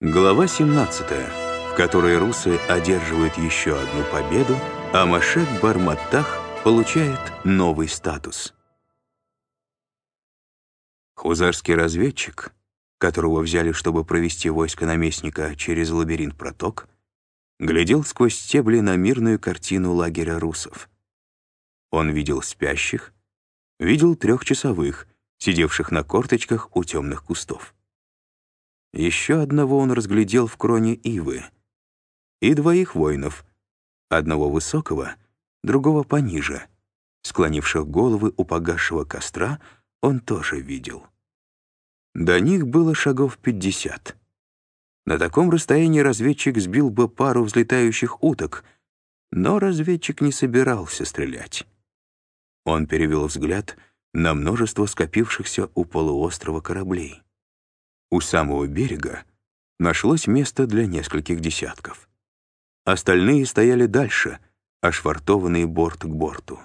Глава 17, в которой русы одерживают еще одну победу, а Машек Барматтах получает новый статус. Хузарский разведчик, которого взяли, чтобы провести войско наместника через лабиринт-проток, глядел сквозь стебли на мирную картину лагеря русов. Он видел спящих, видел трехчасовых, сидевших на корточках у темных кустов. Еще одного он разглядел в кроне ивы. И двоих воинов. Одного высокого, другого пониже. Склонивших головы у погасшего костра он тоже видел. До них было шагов пятьдесят. На таком расстоянии разведчик сбил бы пару взлетающих уток, но разведчик не собирался стрелять. Он перевел взгляд на множество скопившихся у полуострова кораблей. У самого берега нашлось место для нескольких десятков. Остальные стояли дальше, ошвартованные борт к борту.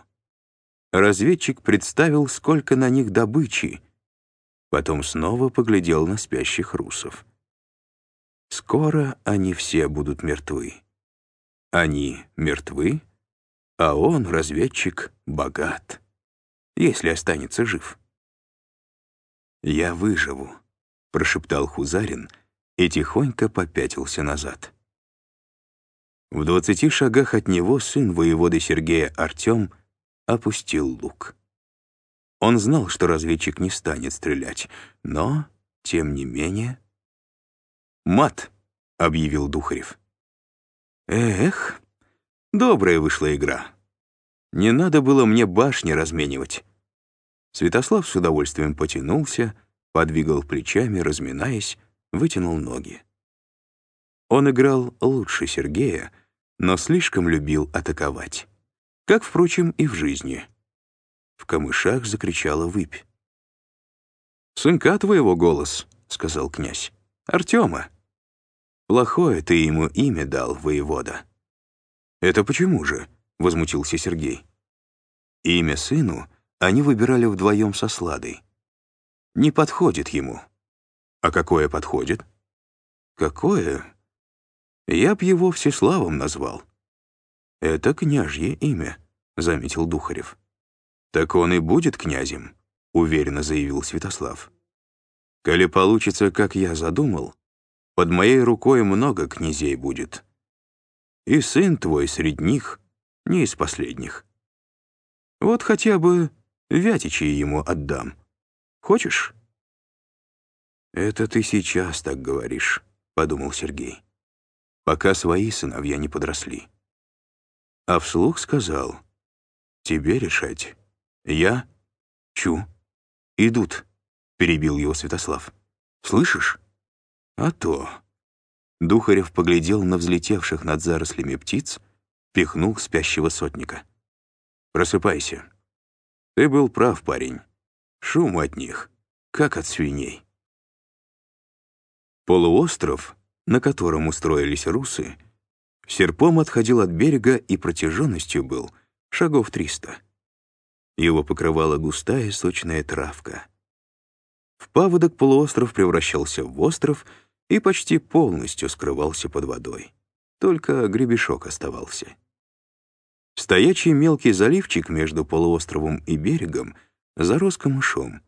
Разведчик представил, сколько на них добычи, потом снова поглядел на спящих русов. Скоро они все будут мертвы. Они мертвы, а он, разведчик, богат, если останется жив. «Я выживу», прошептал Хузарин и тихонько попятился назад. В двадцати шагах от него сын воеводы Сергея Артем опустил лук. Он знал, что разведчик не станет стрелять, но, тем не менее... «Мат!» — объявил Духарев. «Эх, добрая вышла игра. Не надо было мне башни разменивать». Святослав с удовольствием потянулся, подвигал плечами, разминаясь, вытянул ноги. Он играл лучше Сергея, но слишком любил атаковать. Как, впрочем, и в жизни. В камышах закричала выпь. «Сынка твоего голос», — сказал князь. «Артема». «Плохое ты ему имя дал, воевода». «Это почему же?» — возмутился Сергей. Имя сыну они выбирали вдвоем со Сладой не подходит ему. А какое подходит? Какое? Я б его Всеславом назвал. Это княжье имя, — заметил Духарев. Так он и будет князем, — уверенно заявил Святослав. Коли получится, как я задумал, под моей рукой много князей будет. И сын твой среди них не из последних. Вот хотя бы Вятичи ему отдам. Хочешь?» «Это ты сейчас так говоришь», — подумал Сергей. «Пока свои сыновья не подросли». А вслух сказал, «Тебе решать. Я? Чу. Идут», — перебил его Святослав. «Слышишь?» «А то». Духарев поглядел на взлетевших над зарослями птиц, пихнул спящего сотника. «Просыпайся. Ты был прав, парень. Шум от них, как от свиней. Полуостров, на котором устроились русы, серпом отходил от берега и протяженностью был шагов триста. Его покрывала густая сочная травка. В паводок полуостров превращался в остров и почти полностью скрывался под водой. Только гребешок оставался. Стоячий мелкий заливчик между полуостровом и берегом — зарос камышом.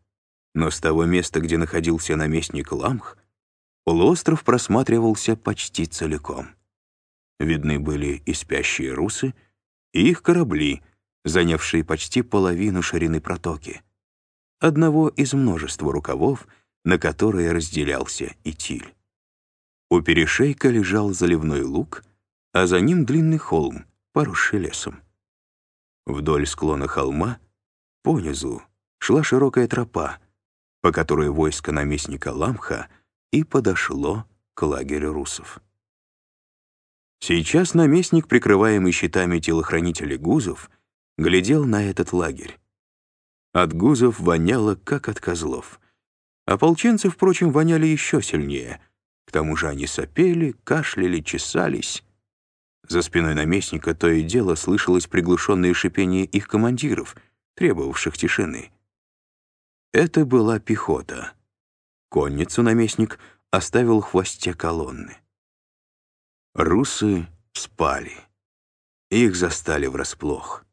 Но с того места, где находился наместник Ламх, полуостров просматривался почти целиком. Видны были и спящие русы, и их корабли, занявшие почти половину ширины протоки. Одного из множества рукавов, на которые разделялся Итиль. У перешейка лежал заливной луг, а за ним длинный холм, поросший лесом. Вдоль склона холма, понизу, шла широкая тропа, по которой войско наместника Ламха и подошло к лагерю русов. Сейчас наместник, прикрываемый щитами телохранителей гузов, глядел на этот лагерь. От гузов воняло, как от козлов. Ополченцы, впрочем, воняли еще сильнее. К тому же они сопели, кашляли, чесались. За спиной наместника то и дело слышалось приглушенное шипение их командиров, требовавших тишины. Это была пехота. Конницу наместник оставил в хвосте колонны. Русы спали. Их застали врасплох.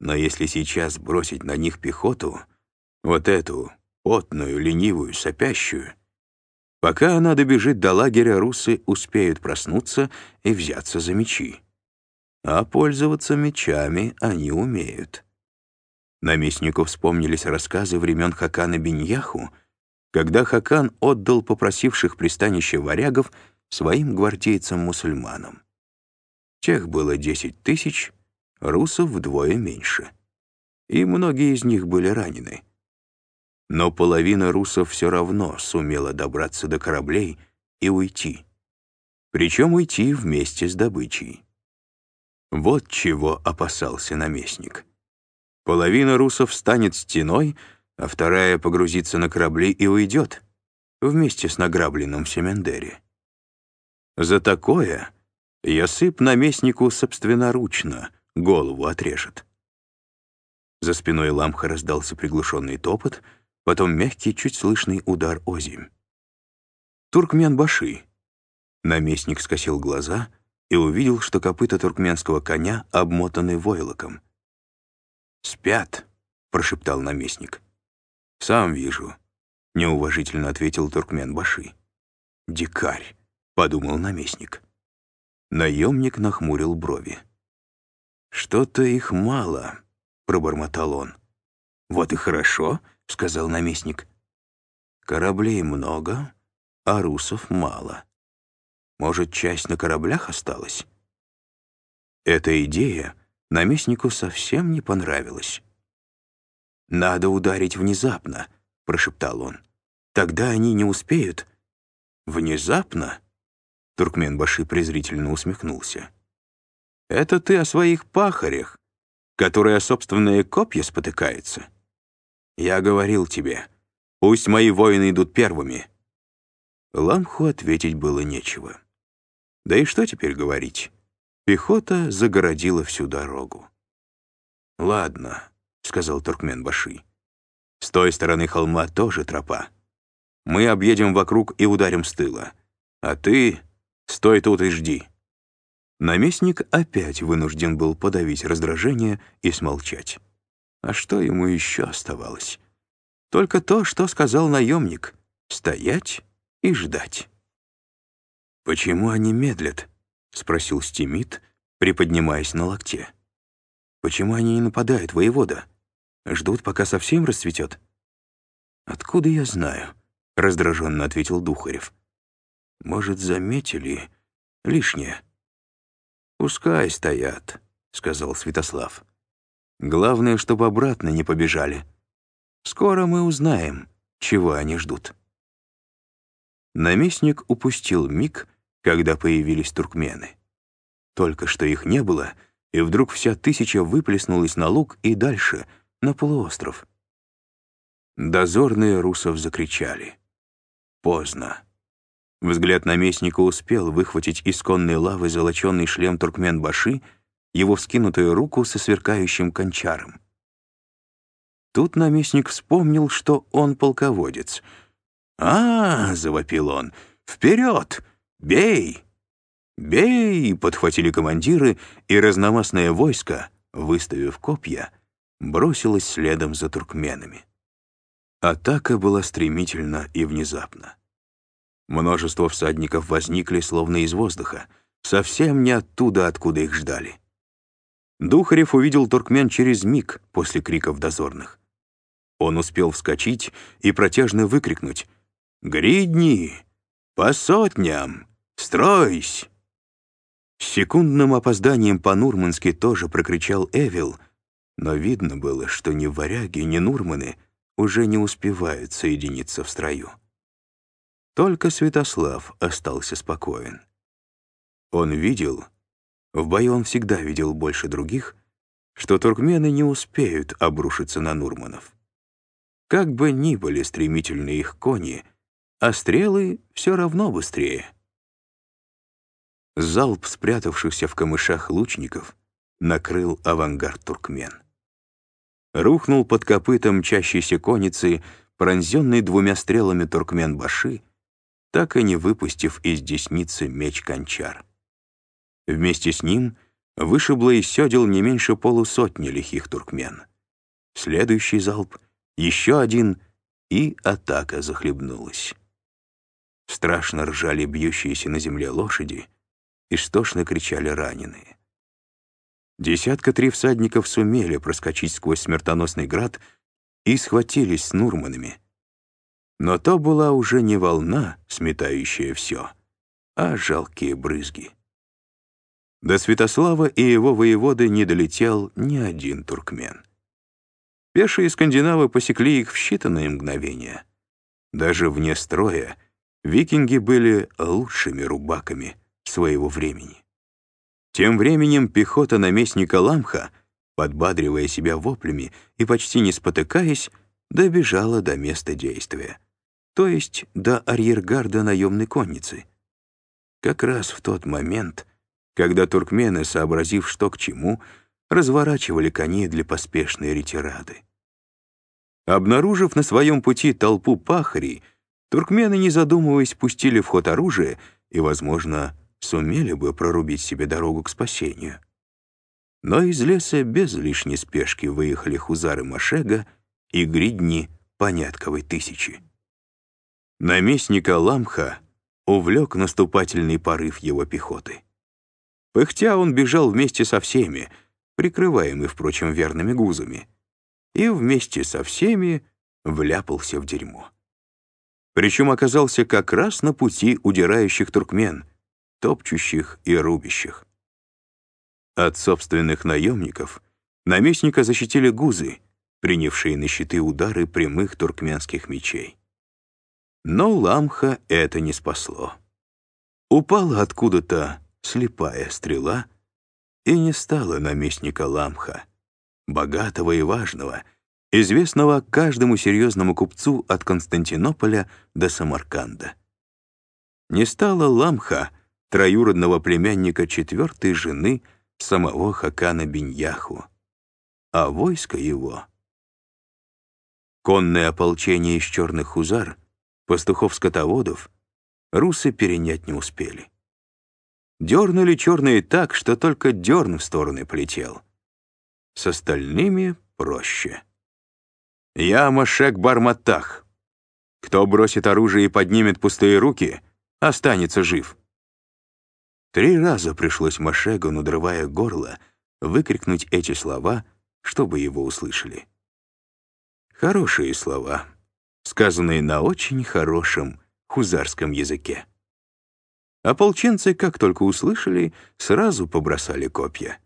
Но если сейчас бросить на них пехоту, вот эту, потную, ленивую, сопящую, пока она добежит до лагеря, русы успеют проснуться и взяться за мечи. А пользоваться мечами они умеют. Наместнику вспомнились рассказы времен Хакана Беньяху, когда Хакан отдал попросивших пристанище варягов своим гвардейцам-мусульманам. Тех было десять тысяч, русов вдвое меньше. И многие из них были ранены. Но половина русов все равно сумела добраться до кораблей и уйти. Причем уйти вместе с добычей. Вот чего опасался наместник. Половина русов станет стеной, а вторая погрузится на корабли и уйдет, вместе с награбленным в Семендере. За такое Ясып наместнику собственноручно голову отрежет. За спиной Ламха раздался приглушенный топот, потом мягкий, чуть слышный удар озимь. «Туркмен-баши!» Наместник скосил глаза и увидел, что копыта туркменского коня обмотаны войлоком. «Спят», — прошептал наместник. «Сам вижу», — неуважительно ответил Туркмен-баши. «Дикарь», — подумал наместник. Наемник нахмурил брови. «Что-то их мало», — пробормотал он. «Вот и хорошо», — сказал наместник. «Кораблей много, а русов мало. Может, часть на кораблях осталась?» Эта идея наместнику совсем не понравилась. «Надо ударить внезапно», — прошептал он. «Тогда они не успеют». «Внезапно?» Туркмен-баши презрительно усмехнулся. «Это ты о своих пахарях, которые о собственные копья спотыкаются? Я говорил тебе, пусть мои воины идут первыми». Ламху ответить было нечего. Да и что теперь говорить? Пехота загородила всю дорогу. «Ладно», — сказал Туркмен-баши. «С той стороны холма тоже тропа. Мы объедем вокруг и ударим с тыла. А ты Стой тут и жди». Наместник опять вынужден был подавить раздражение и смолчать. А что ему еще оставалось? Только то, что сказал наемник — стоять и ждать. «Почему они медлят?» — спросил Стимит, приподнимаясь на локте. «Почему они не нападают, воевода? Ждут, пока совсем расцветет?» «Откуда я знаю?» — раздраженно ответил Духарев. Может, заметили лишнее?» «Пускай стоят», — сказал Святослав. «Главное, чтобы обратно не побежали. Скоро мы узнаем, чего они ждут». Наместник упустил миг, когда появились туркмены. Только что их не было, и вдруг вся тысяча выплеснулась на луг и дальше, на полуостров. Дозорные русов закричали. Поздно. Взгляд наместника успел выхватить из конной лавы золоченный шлем Туркмен-Баши, его вскинутую руку со сверкающим кончаром. Тут наместник вспомнил, что он полководец. «А, — завопил он, — вперед! Бей!» «Бей!» — подхватили командиры, и разномастное войско, выставив копья, бросилось следом за туркменами. Атака была стремительна и внезапна. Множество всадников возникли словно из воздуха, совсем не оттуда, откуда их ждали. Духарев увидел туркмен через миг после криков дозорных. Он успел вскочить и протяжно выкрикнуть «Гридни! По сотням! Стройсь!» С секундным опозданием по-нурмански тоже прокричал Эвил, но видно было, что ни варяги, ни нурманы уже не успевают соединиться в строю. Только Святослав остался спокоен. Он видел, в бою он всегда видел больше других, что туркмены не успеют обрушиться на Нурманов. Как бы ни были стремительны их кони, а стрелы все равно быстрее. Залп спрятавшихся в камышах лучников накрыл авангард туркмен. Рухнул под копытом мчащейся конницы, пронзенный двумя стрелами туркмен-баши, так и не выпустив из десницы меч кончар. Вместе с ним вышибло из сёдел не меньше полусотни лихих туркмен. Следующий залп, еще один, и атака захлебнулась. Страшно ржали бьющиеся на земле лошади, истошно кричали раненые. Десятка три всадников сумели проскочить сквозь смертоносный град и схватились с Нурманами. Но то была уже не волна, сметающая все, а жалкие брызги. До Святослава и его воеводы не долетел ни один туркмен. Пешие скандинавы посекли их в считанные мгновения. Даже вне строя викинги были лучшими рубаками своего времени. Тем временем пехота наместника Ламха, подбадривая себя воплями и почти не спотыкаясь, добежала до места действия, то есть до арьергарда наемной конницы. Как раз в тот момент, когда туркмены, сообразив что к чему, разворачивали коней для поспешной ретирады. Обнаружив на своем пути толпу пахарей, туркмены, не задумываясь, пустили в ход оружие и, возможно, сумели бы прорубить себе дорогу к спасению. Но из леса без лишней спешки выехали хузары Машега и гридни Понятковой тысячи. Наместника Ламха увлек наступательный порыв его пехоты. Пыхтя он бежал вместе со всеми, прикрываемый, впрочем, верными гузами, и вместе со всеми вляпался в дерьмо. Причем оказался как раз на пути удирающих туркмен, топчущих и рубящих. От собственных наемников наместника защитили гузы, принявшие на щиты удары прямых туркменских мечей. Но Ламха это не спасло. Упала откуда-то слепая стрела и не стала наместника Ламха, богатого и важного, известного каждому серьезному купцу от Константинополя до Самарканда. Не стало Ламха, троюродного племянника четвертой жены самого Хакана Биньяху, а войско его — Конное ополчение из черных хузар, пастухов-скотоводов, русы перенять не успели. Дернули черные так, что только дерн в стороны полетел. С остальными проще. Я Машек Барматах. Кто бросит оружие и поднимет пустые руки, останется жив. Три раза пришлось Машегу, надрывая горло, выкрикнуть эти слова, чтобы его услышали. Хорошие слова, сказанные на очень хорошем хузарском языке. Ополченцы, как только услышали, сразу побросали копья.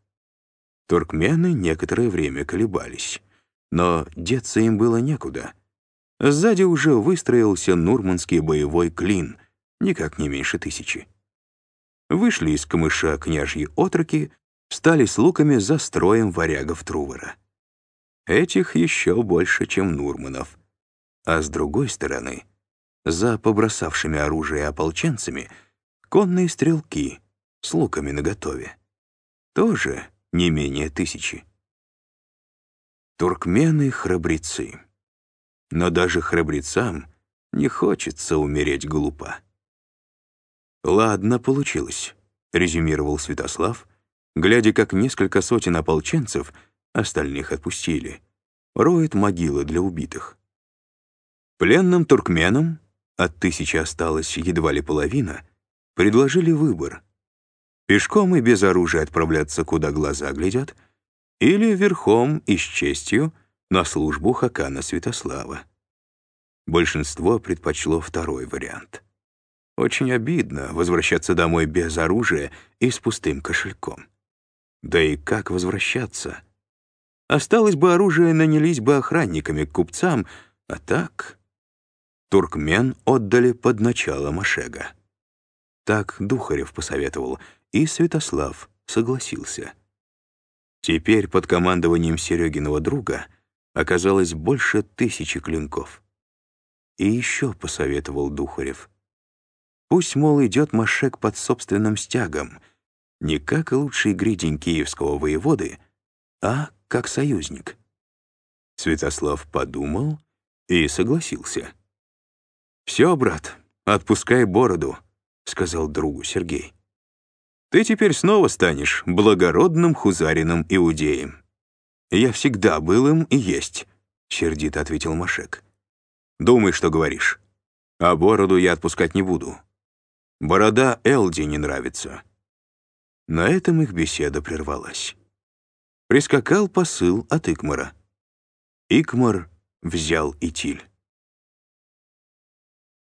Туркмены некоторое время колебались, но деться им было некуда. Сзади уже выстроился нурманский боевой клин, никак не меньше тысячи. Вышли из камыша княжьи отроки, стали с луками за строем варягов Трувора. Этих еще больше, чем Нурманов. А с другой стороны, за побросавшими оружие ополченцами — Конные стрелки с луками наготове. Тоже не менее тысячи. Туркмены — храбрецы. Но даже храбрецам не хочется умереть глупо. «Ладно, получилось», — резюмировал Святослав, глядя, как несколько сотен ополченцев, остальных отпустили, роют могилы для убитых. Пленным туркменам, от тысячи осталось едва ли половина, предложили выбор. Пешком и без оружия отправляться, куда глаза глядят, или верхом и с честью на службу Хакана Святослава. Большинство предпочло второй вариант. Очень обидно возвращаться домой без оружия и с пустым кошельком. Да и как возвращаться? Осталось бы оружие, нанялись бы охранниками к купцам, а так... Туркмен отдали под начало Машега. Так Духарев посоветовал, и Святослав согласился. Теперь под командованием Серегиного друга оказалось больше тысячи клинков. И еще посоветовал Духарев. Пусть, мол, идет Машек под собственным стягом, не как лучший гридень киевского воеводы, а как союзник. Святослав подумал и согласился. «Все, брат, «Отпускай бороду», — сказал другу Сергей. «Ты теперь снова станешь благородным хузарином иудеем». «Я всегда был им и есть», — сердито ответил Машек. «Думай, что говоришь. А бороду я отпускать не буду. Борода Элди не нравится». На этом их беседа прервалась. Прискакал посыл от Икмара. Икмар взял Итиль.